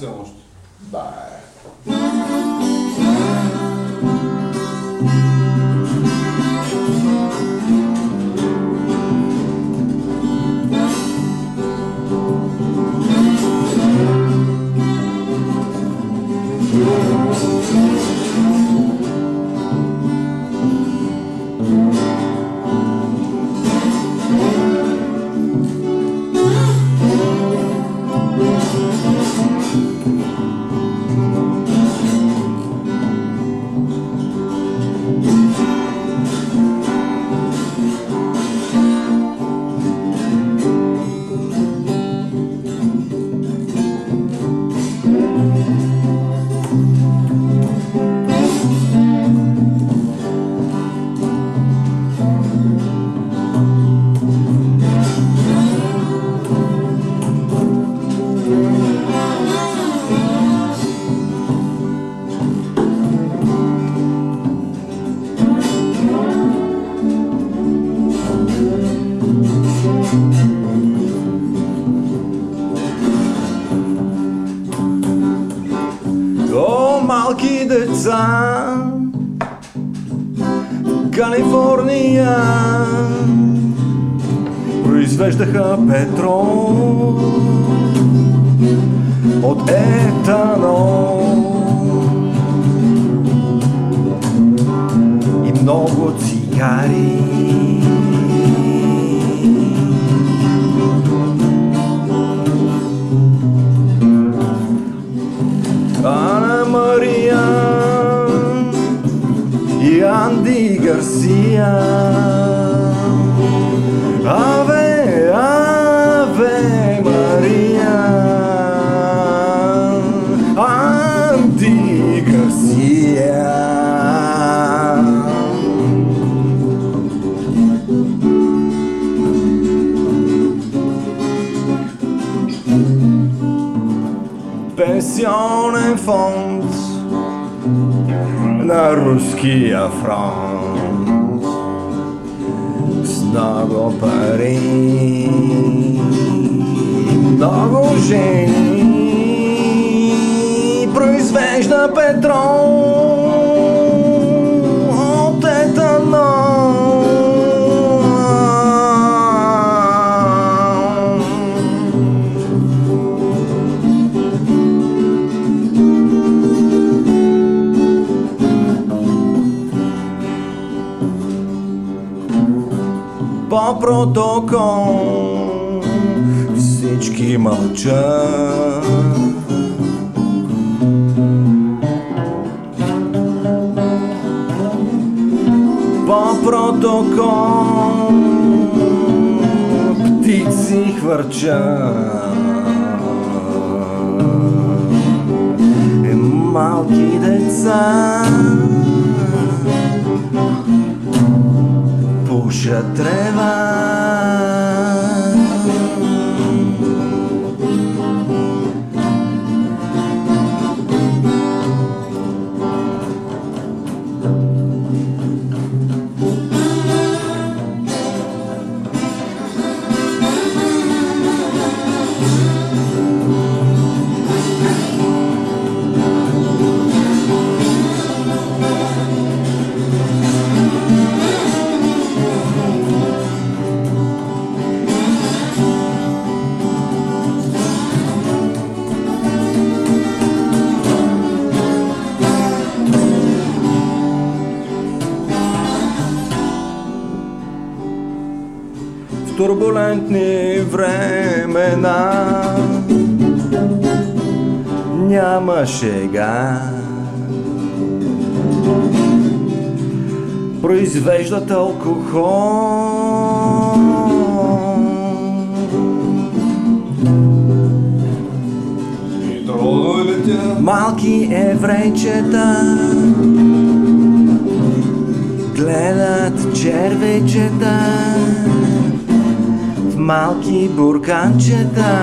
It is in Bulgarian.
nacionalist. Bye. О, малки деца, Калифорния произвеждаха петрол от етанол и много цигари. Andy García. Ave, Ave María. Andy García. Pensionen fonds на руския фронт с много пари, много жени произвежда петрол По протокол всички мълчат. По протокол птици хвърчат. Е, Малки деца duša trevá. Турбулентни времена няма шега. Произвеждат алкохол. И? Малки еврейчета гледат червейчета в малки бурканчета.